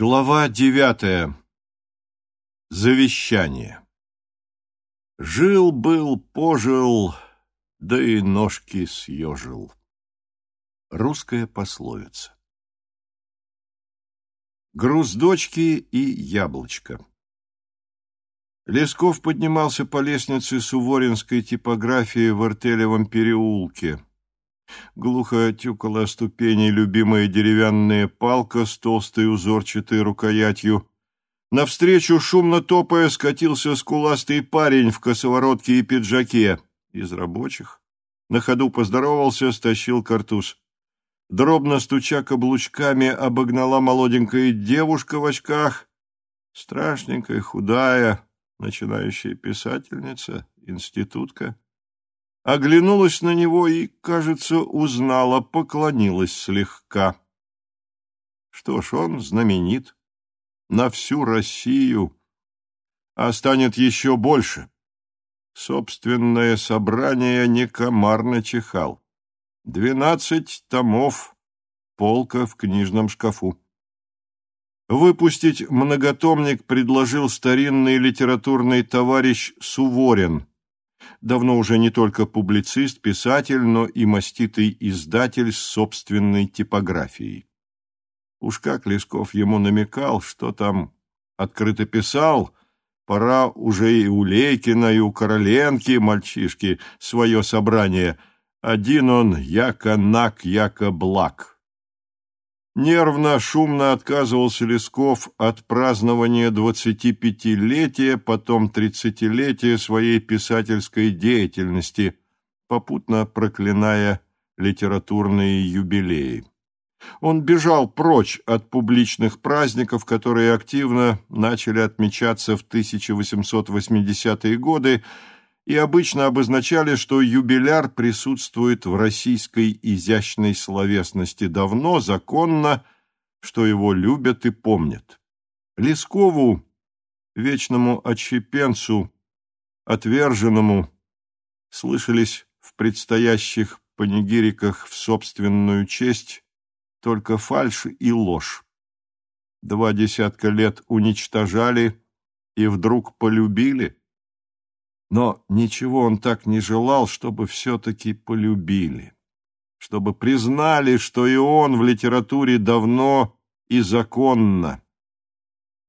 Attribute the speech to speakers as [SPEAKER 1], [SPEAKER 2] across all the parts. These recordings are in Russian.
[SPEAKER 1] Глава девятая. Завещание. Жил-был, пожил, да и ножки съежил. Русская пословица. Груз дочки и яблочко. Лесков поднимался по лестнице Суворинской типографии в Артелевом переулке. Глухо тюкала ступени любимая деревянная палка с толстой узорчатой рукоятью. Навстречу, шумно топая, скатился скуластый парень в косоворотке и пиджаке. Из рабочих. На ходу поздоровался, стащил картуз. Дробно стуча каблучками, обогнала молоденькая девушка в очках. Страшненькая, худая, начинающая писательница, институтка оглянулась на него и, кажется, узнала, поклонилась слегка. Что ж, он знаменит на всю Россию, а станет еще больше. Собственное собрание не комар начихал. Двенадцать томов, полка в книжном шкафу. Выпустить многотомник предложил старинный литературный товарищ Суворин, давно уже не только публицист, писатель, но и маститый издатель с собственной типографией. Уж как Лесков ему намекал, что там открыто писал, пора уже и у Лейкина, и у Короленки, мальчишки, свое собрание. Один он, яко нак, яко благ. Нервно, шумно отказывался Лесков от празднования двадцатипятилетия, потом тридцатилетия своей писательской деятельности, попутно проклиная литературные юбилеи. Он бежал прочь от публичных праздников, которые активно начали отмечаться в 1880-е годы, и обычно обозначали, что юбиляр присутствует в российской изящной словесности давно, законно, что его любят и помнят. Лескову, вечному отщепенцу, отверженному, слышались в предстоящих панигириках в собственную честь только фальшь и ложь. Два десятка лет уничтожали и вдруг полюбили. Но ничего он так не желал, чтобы все-таки полюбили, чтобы признали, что и он в литературе давно и законно.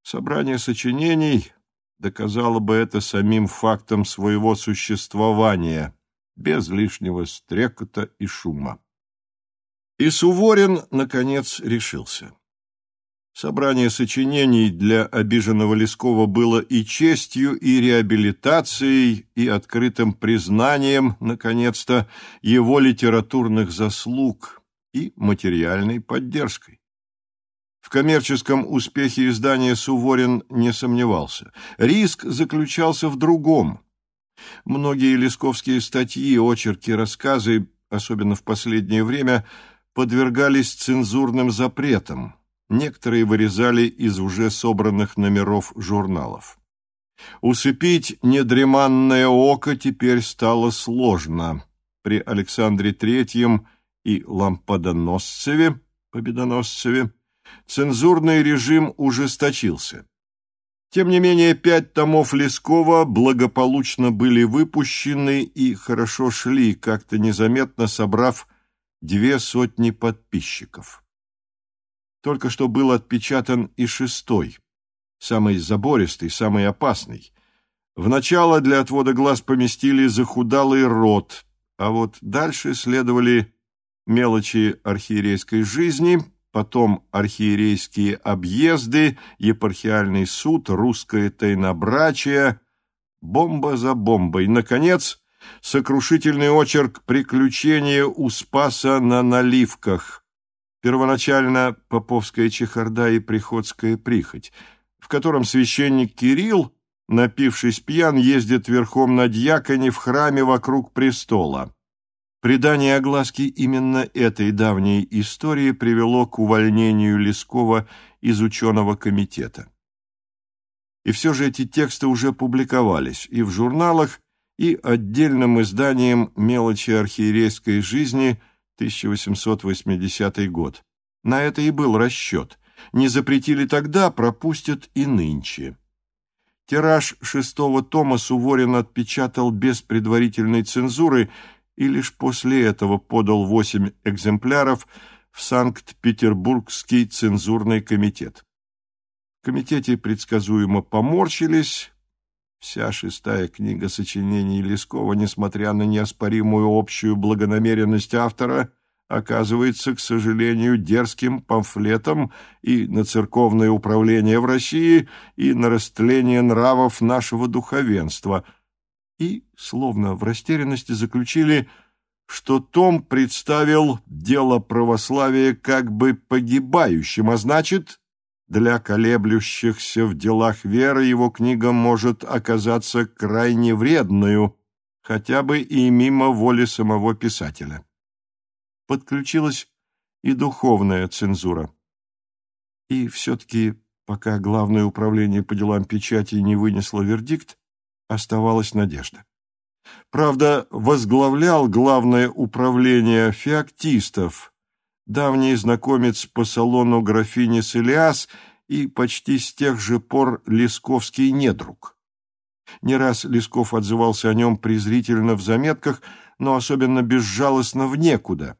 [SPEAKER 1] Собрание сочинений доказало бы это самим фактом своего существования, без лишнего стрекота и шума. И Суворин, наконец, решился. Собрание сочинений для обиженного Лескова было и честью, и реабилитацией, и открытым признанием, наконец-то, его литературных заслуг и материальной поддержкой. В коммерческом успехе издания Суворин не сомневался. Риск заключался в другом. Многие лесковские статьи, очерки, рассказы, особенно в последнее время, подвергались цензурным запретам – Некоторые вырезали из уже собранных номеров журналов. Усыпить недреманное око теперь стало сложно. При Александре Третьем и Лампадоносцеве, Победоносцеве, цензурный режим ужесточился. Тем не менее, пять томов Лескова благополучно были выпущены и хорошо шли, как-то незаметно собрав две сотни подписчиков. Только что был отпечатан и шестой, самый забористый, самый опасный. В начало для отвода глаз поместили захудалый рот, а вот дальше следовали мелочи архиерейской жизни, потом архиерейские объезды, епархиальный суд, русское тайнобрачие, бомба за бомбой. Наконец, сокрушительный очерк «Приключения у Спаса на наливках», первоначально поповская чехарда и приходская прихоть, в котором священник Кирилл, напившись пьян, ездит верхом на дьяконе в храме вокруг престола. Предание огласки именно этой давней истории привело к увольнению Лескова из ученого комитета. И все же эти тексты уже публиковались и в журналах, и отдельным изданием «Мелочи архиерейской жизни» 1880 год. На это и был расчет. Не запретили тогда, пропустят и нынче. Тираж шестого тома Суворин отпечатал без предварительной цензуры и лишь после этого подал восемь экземпляров в Санкт-Петербургский цензурный комитет. В комитете предсказуемо поморщились. Вся шестая книга сочинений Лескова, несмотря на неоспоримую общую благонамеренность автора, оказывается, к сожалению, дерзким памфлетом и на церковное управление в России, и на растление нравов нашего духовенства. И, словно в растерянности, заключили, что Том представил дело православия как бы погибающим, а значит, для колеблющихся в делах веры его книга может оказаться крайне вредную, хотя бы и мимо воли самого писателя. Подключилась и духовная цензура. И все-таки, пока Главное управление по делам печати не вынесло вердикт, оставалась надежда. Правда, возглавлял Главное управление феоктистов, давний знакомец по салону графини Селиас и почти с тех же пор Лесковский недруг. Не раз Лесков отзывался о нем презрительно в заметках, но особенно безжалостно в некуда.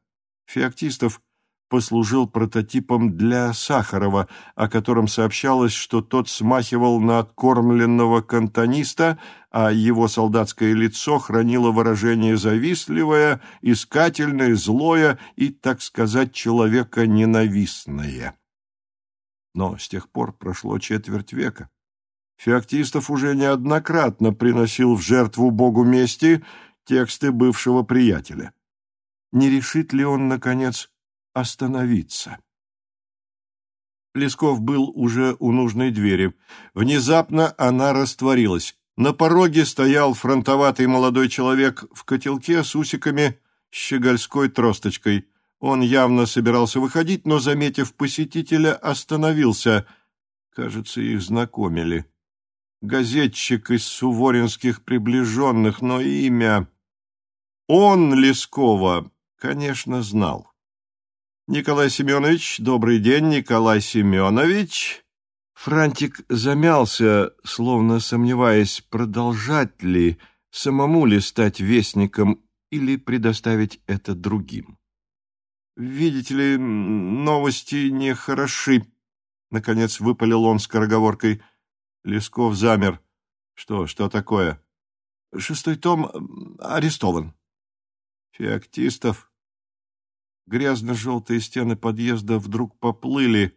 [SPEAKER 1] Феоктистов послужил прототипом для Сахарова, о котором сообщалось, что тот смахивал на откормленного кантониста, а его солдатское лицо хранило выражение завистливое, искательное, злое и, так сказать, человека ненавистное. Но с тех пор прошло четверть века. Феоктистов уже неоднократно приносил в жертву богу мести тексты бывшего приятеля. Не решит ли он, наконец, остановиться. Лесков был уже у нужной двери. Внезапно она растворилась. На пороге стоял фронтоватый молодой человек в котелке с усиками, щегольской тросточкой. Он явно собирался выходить, но, заметив посетителя, остановился. Кажется, их знакомили. Газетчик из суворинских приближенных, но имя... Он Лескова, конечно, знал. Николай Семенович, добрый день, Николай Семенович. Франтик замялся, словно сомневаясь, продолжать ли, самому ли стать вестником или предоставить это другим. «Видите ли, новости нехороши», — наконец выпалил он скороговоркой. Лесков замер. «Что, что такое?» «Шестой том арестован». «Феоктистов?» Грязно-желтые стены подъезда вдруг поплыли,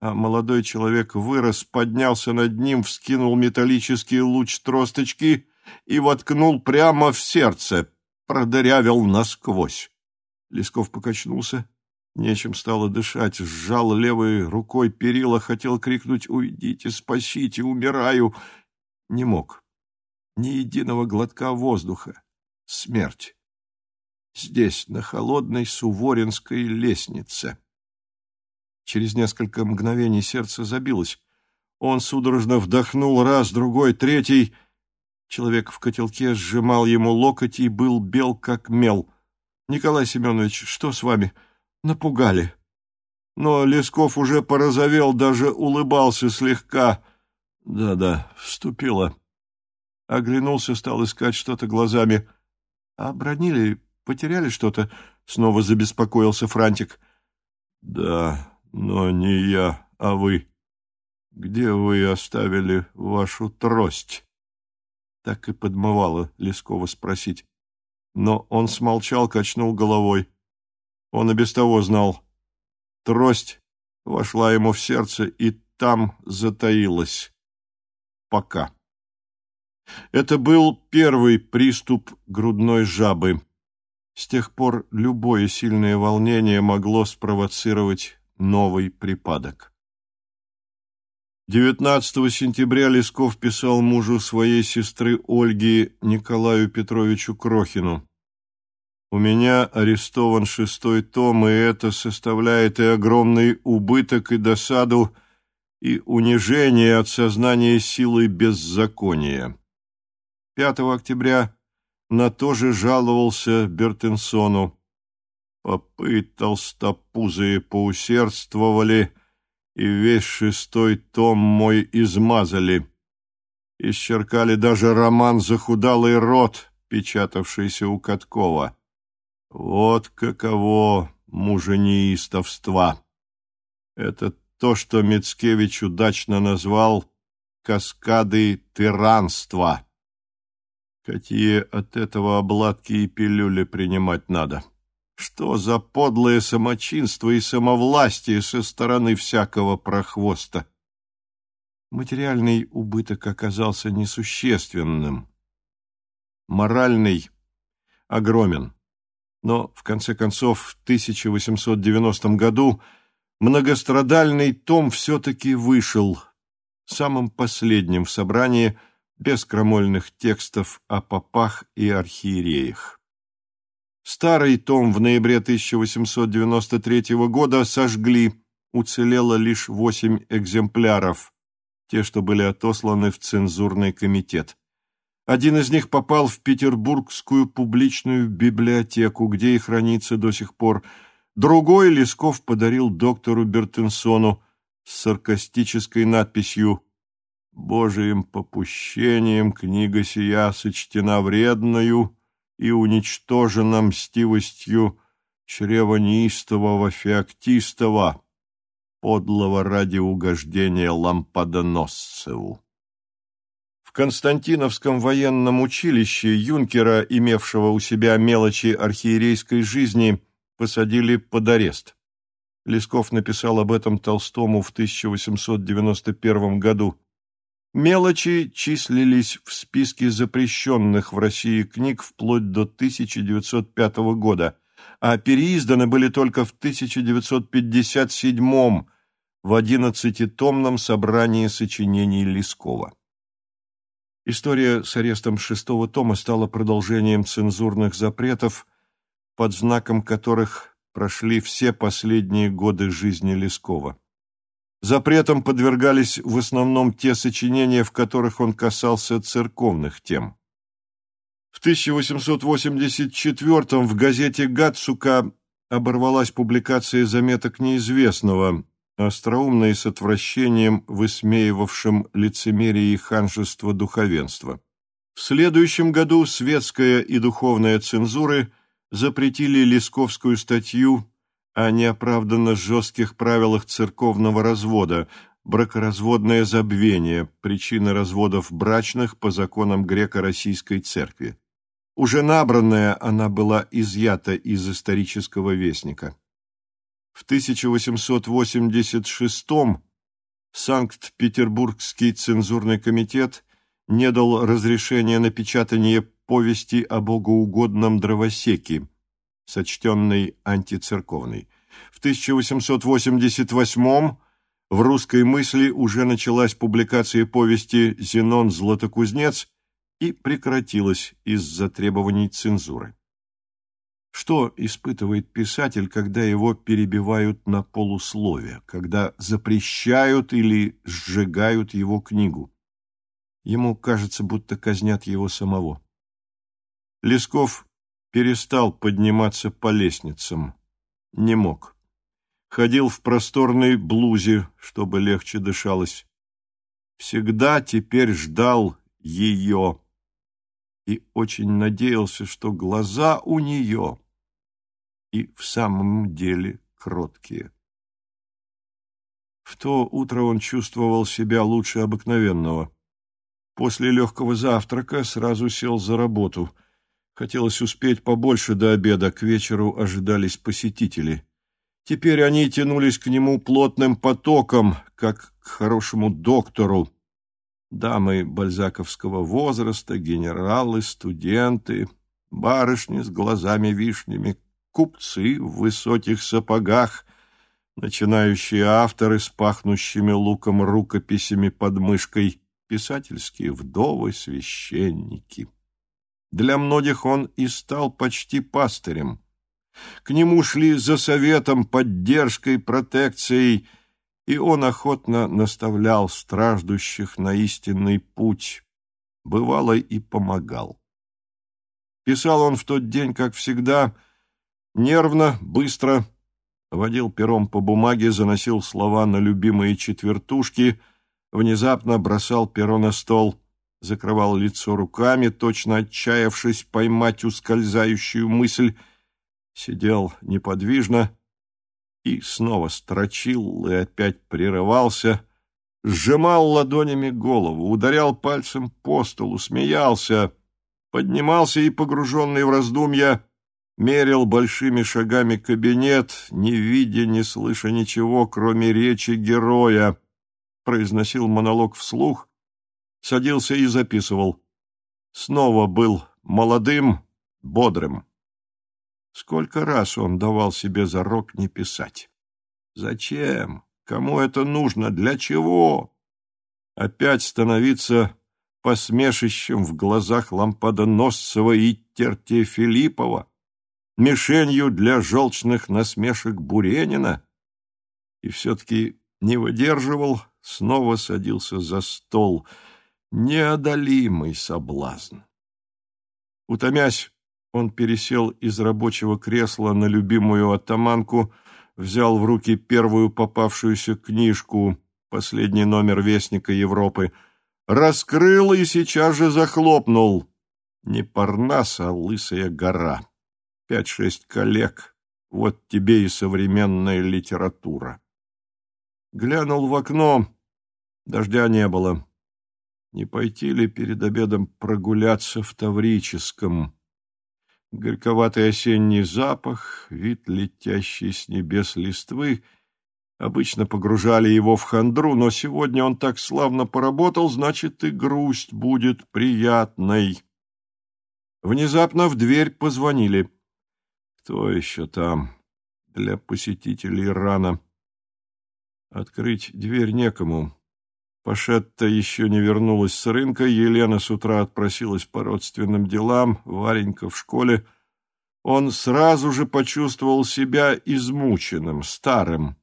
[SPEAKER 1] а молодой человек вырос, поднялся над ним, вскинул металлический луч тросточки и воткнул прямо в сердце, продырявил насквозь. Лесков покачнулся, нечем стало дышать, сжал левой рукой перила, хотел крикнуть «Уйдите, спасите, умираю!» Не мог. Ни единого глотка воздуха. Смерть здесь, на холодной Суворинской лестнице. Через несколько мгновений сердце забилось. Он судорожно вдохнул раз, другой, третий. Человек в котелке сжимал ему локоть и был бел, как мел. «Николай Семенович, что с вами? Напугали». Но Лесков уже порозовел, даже улыбался слегка. «Да-да, вступила». Оглянулся, стал искать что-то глазами. «Обронили потеряли что-то?» — снова забеспокоился Франтик. «Да, но не я, а вы. Где вы оставили вашу трость?» Так и подмывало Лескова спросить. Но он смолчал, качнул головой. Он и без того знал. Трость вошла ему в сердце и там затаилась. Пока. Это был первый приступ грудной жабы. С тех пор любое сильное волнение могло спровоцировать новый припадок. 19 сентября Лесков писал мужу своей сестры Ольги Николаю Петровичу Крохину. «У меня арестован шестой том, и это составляет и огромный убыток, и досаду, и унижение от сознания силы беззакония. 5 октября на то же жаловался Бертенсону. Попы толстопузые поусердствовали и весь шестой том мой измазали. Исчеркали даже роман «Захудалый рот», печатавшийся у Каткова. Вот каково муженеистовства. Это то, что Мицкевич удачно назвал «каскады тиранства». Какие от этого обладки и пилюли принимать надо? Что за подлое самочинство и самовластие со стороны всякого прохвоста? Материальный убыток оказался несущественным. Моральный огромен. Но, в конце концов, в 1890 году многострадальный том все-таки вышел, самым последним в собрании – без крамольных текстов о попах и архиереях. Старый том в ноябре 1893 года сожгли, уцелело лишь восемь экземпляров, те, что были отосланы в цензурный комитет. Один из них попал в Петербургскую публичную библиотеку, где и хранится до сих пор. Другой Лесков подарил доктору Бертенсону с саркастической надписью Божиим попущением книга сия сочтена вредною и уничтожена мстивостью чрева неистового феоктистова, подлого ради угождения лампадоносцеву. В Константиновском военном училище юнкера, имевшего у себя мелочи архиерейской жизни, посадили под арест. Лесков написал об этом Толстому в 1891 году. Мелочи числились в списке запрещенных в России книг вплоть до 1905 года, а переизданы были только в 1957 в одиннадцатитомном собрании сочинений Лескова. История с арестом шестого тома стала продолжением цензурных запретов, под знаком которых прошли все последние годы жизни Лескова. Запретом подвергались в основном те сочинения, в которых он касался церковных тем. В 1884 в газете «Гацука» оборвалась публикация заметок неизвестного, остроумно и с отвращением высмеивавшим лицемерие и ханжество духовенства. В следующем году светская и духовная цензуры запретили Лесковскую статью о неоправданно жестких правилах церковного развода, бракоразводное забвение, причина разводов брачных по законам греко-российской церкви. Уже набранная она была изъята из исторического вестника. В 1886 Санкт-Петербургский цензурный комитет не дал разрешения на печатание повести о богоугодном дровосеке, сочтенной антицерковной. В 1888 в «Русской мысли» уже началась публикация повести «Зенон Златокузнец» и прекратилась из-за требований цензуры. Что испытывает писатель, когда его перебивают на полусловие, когда запрещают или сжигают его книгу? Ему кажется, будто казнят его самого. Лесков перестал подниматься по лестницам. Не мог. Ходил в просторной блузе, чтобы легче дышалось. Всегда теперь ждал ее и очень надеялся, что глаза у нее и в самом деле кроткие. В то утро он чувствовал себя лучше обыкновенного. После легкого завтрака сразу сел за работу — Хотелось успеть побольше до обеда, к вечеру ожидались посетители. Теперь они тянулись к нему плотным потоком, как к хорошему доктору. Дамы бальзаковского возраста, генералы, студенты, барышни с глазами-вишнями, купцы в высоких сапогах, начинающие авторы с пахнущими луком рукописями под мышкой, писательские вдовы, священники. Для многих он и стал почти пастырем. К нему шли за советом, поддержкой, протекцией, и он охотно наставлял страждущих на истинный путь, бывало и помогал. Писал он в тот день, как всегда, нервно, быстро, водил пером по бумаге, заносил слова на любимые четвертушки, внезапно бросал перо на стол, закрывал лицо руками, точно отчаявшись поймать ускользающую мысль, сидел неподвижно и снова строчил и опять прерывался, сжимал ладонями голову, ударял пальцем по столу, смеялся, поднимался и, погруженный в раздумья, мерил большими шагами кабинет, не видя, не слыша ничего, кроме речи героя, произносил монолог вслух, садился и записывал. Снова был молодым, бодрым. Сколько раз он давал себе зарок не писать. Зачем? Кому это нужно? Для чего? Опять становиться посмешищем в глазах Лампадоносцева и Тертия Филиппова? Мишенью для желчных насмешек Буренина? И все-таки не выдерживал, снова садился за стол. Неодолимый соблазн. Утомясь, он пересел из рабочего кресла на любимую атаманку, взял в руки первую попавшуюся книжку, последний номер Вестника Европы, раскрыл и сейчас же захлопнул. Не Парнас, а Лысая гора. Пять-шесть коллег. Вот тебе и современная литература. Глянул в окно. Дождя не было. Не пойти ли перед обедом прогуляться в Таврическом? Горьковатый осенний запах, вид летящий с небес листвы обычно погружали его в хандру, но сегодня он так славно поработал, значит, и грусть будет приятной. Внезапно в дверь позвонили. Кто еще там? Для посетителей рано. Открыть дверь некому. Пашетта еще не вернулась с рынка, Елена с утра отпросилась по родственным делам, Варенька в школе. Он сразу же почувствовал себя измученным, старым.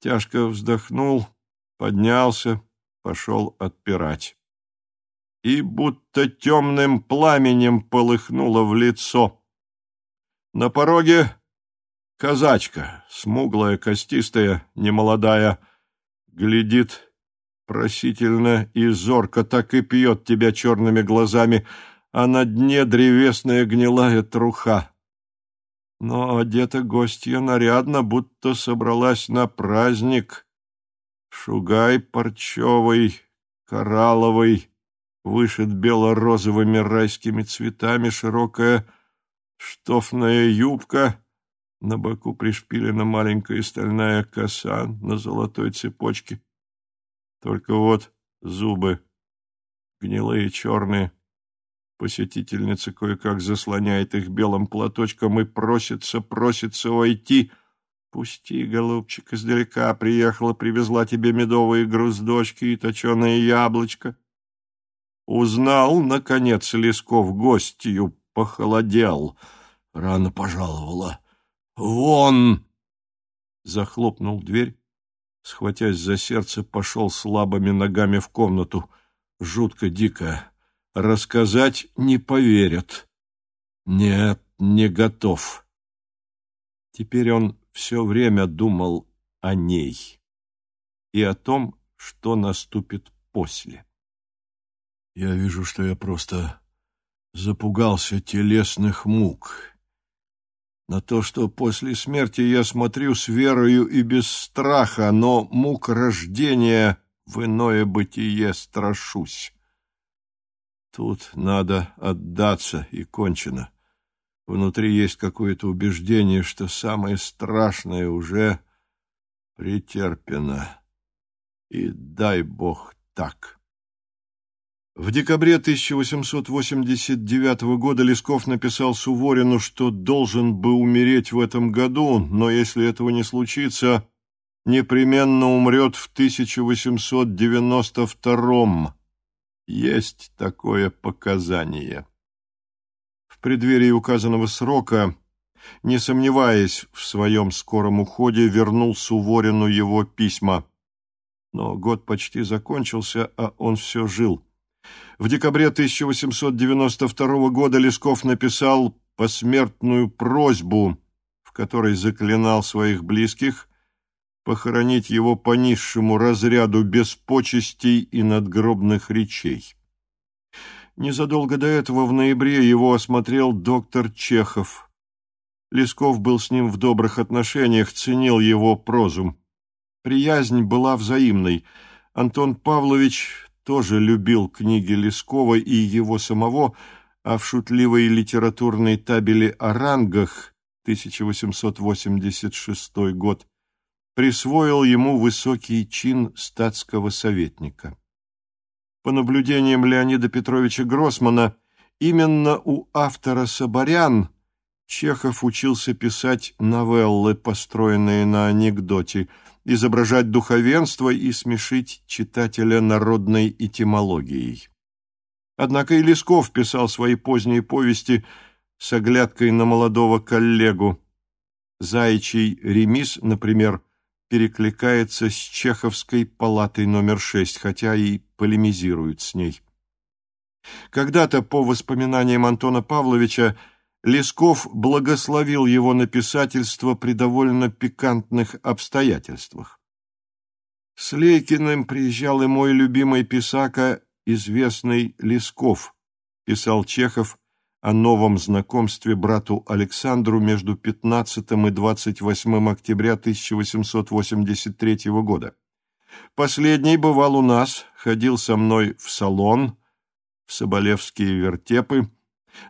[SPEAKER 1] Тяжко вздохнул, поднялся, пошел отпирать. И будто темным пламенем полыхнуло в лицо. На пороге казачка, смуглая, костистая, немолодая, глядит просительно и зорко так и пьет тебя черными глазами, а на дне древесная гнилая труха. Но одета гостья нарядно, будто собралась на праздник. Шугай парчевый, коралловый, вышит бело-розовыми райскими цветами, широкая штофная юбка, на боку пришпилена маленькая стальная коса на золотой цепочке. Только вот зубы гнилые черные. Посетительница кое-как заслоняет их белым платочком и просится, просится войти. Пусти, голубчик, издалека приехала, привезла тебе медовые груздочки и точеное яблочко. Узнал, наконец, Лесков гостью, похолодел. Рано пожаловала. «Вон!» Захлопнул дверь схватясь за сердце, пошел слабыми ногами в комнату. Жутко дико. Рассказать не поверят. Нет, не готов. Теперь он все время думал о ней и о том, что наступит после. Я вижу, что я просто запугался телесных мук на то, что после смерти я смотрю с верою и без страха, но мук рождения в иное бытие страшусь. Тут надо отдаться и кончено. Внутри есть какое-то убеждение, что самое страшное уже претерпено. И дай Бог так. В декабре 1889 года Лесков написал Суворину, что должен бы умереть в этом году, но если этого не случится, непременно умрет в 1892 Есть такое показание. В преддверии указанного срока, не сомневаясь в своем скором уходе, вернул Суворину его письма. Но год почти закончился, а он все жил. В декабре 1892 года Лесков написал посмертную просьбу, в которой заклинал своих близких похоронить его по низшему разряду без почестей и надгробных речей. Незадолго до этого в ноябре его осмотрел доктор Чехов. Лесков был с ним в добрых отношениях, ценил его прозу. Приязнь была взаимной. Антон Павлович тоже любил книги Лескова и его самого, а в шутливой литературной табели о рангах 1886 год присвоил ему высокий чин статского советника. По наблюдениям Леонида Петровича Гроссмана, именно у автора «Соборян» Чехов учился писать новеллы, построенные на анекдоте, изображать духовенство и смешить читателя народной этимологией. Однако и Лесков писал свои поздние повести с оглядкой на молодого коллегу. «Заячий ремис», например, перекликается с Чеховской палатой номер шесть, хотя и полемизирует с ней. Когда-то, по воспоминаниям Антона Павловича, Лесков благословил его на писательство при довольно пикантных обстоятельствах. С Лейкиным приезжал и мой любимый писака, известный Лесков, писал Чехов о новом знакомстве брату Александру между 15 и 28 октября 1883 года. Последний бывал у нас, ходил со мной в салон, в Соболевские вертепы,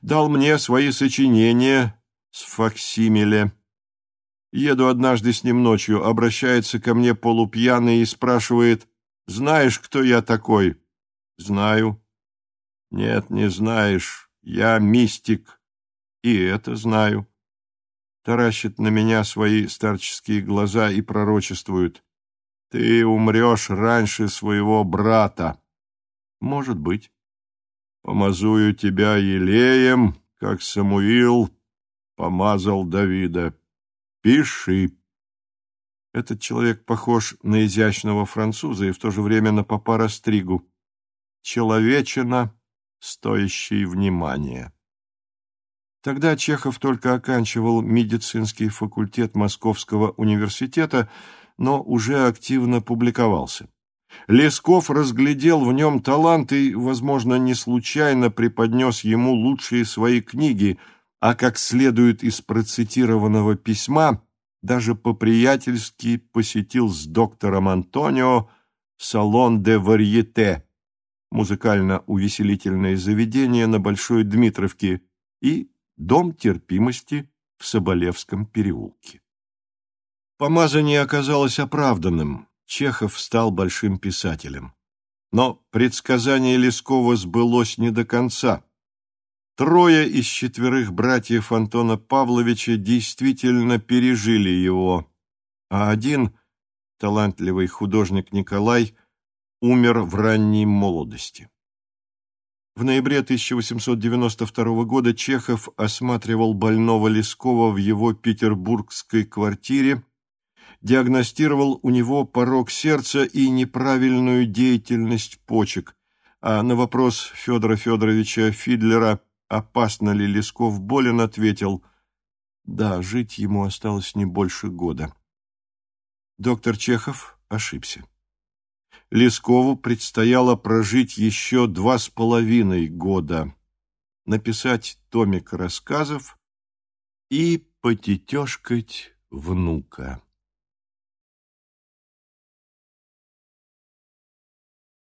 [SPEAKER 1] дал мне свои сочинения с факсимиле. Еду однажды с ним ночью, обращается ко мне полупьяный и спрашивает, «Знаешь, кто я такой?» «Знаю». «Нет, не знаешь. Я мистик, и это знаю. Таращит на меня свои старческие глаза и пророчествует. Ты умрешь раньше своего брата. Может быть. Помазую тебя елеем, как Самуил помазал Давида. Пиши. Этот человек похож на изящного француза и в то же время на папа Растригу. Человечина стоящий внимания. Тогда Чехов только оканчивал медицинский факультет Московского университета, но уже активно публиковался. Лесков разглядел в нем талант и, возможно, не случайно преподнес ему лучшие свои книги, а, как следует из процитированного письма, даже по-приятельски посетил с доктором Антонио салон де варьете, музыкально-увеселительное заведение на Большой Дмитровке и Дом терпимости в Соболевском переулке. Помазание оказалось оправданным, Чехов стал большим писателем. Но предсказание Лескова сбылось не до конца. Трое из четверых братьев Антона Павловича действительно пережили его, а один, талантливый художник Николай, умер в ранней молодости. В ноябре 1892 года Чехов осматривал больного Лескова в его петербургской квартире, диагностировал у него порог сердца и неправильную деятельность почек, а на вопрос Федора Федоровича Фидлера «Опасно ли Лесков болен?» ответил «Да, жить ему осталось не больше года». Доктор Чехов ошибся. Лескову предстояло прожить еще два с половиной года, написать томик рассказов и потетешкать внука.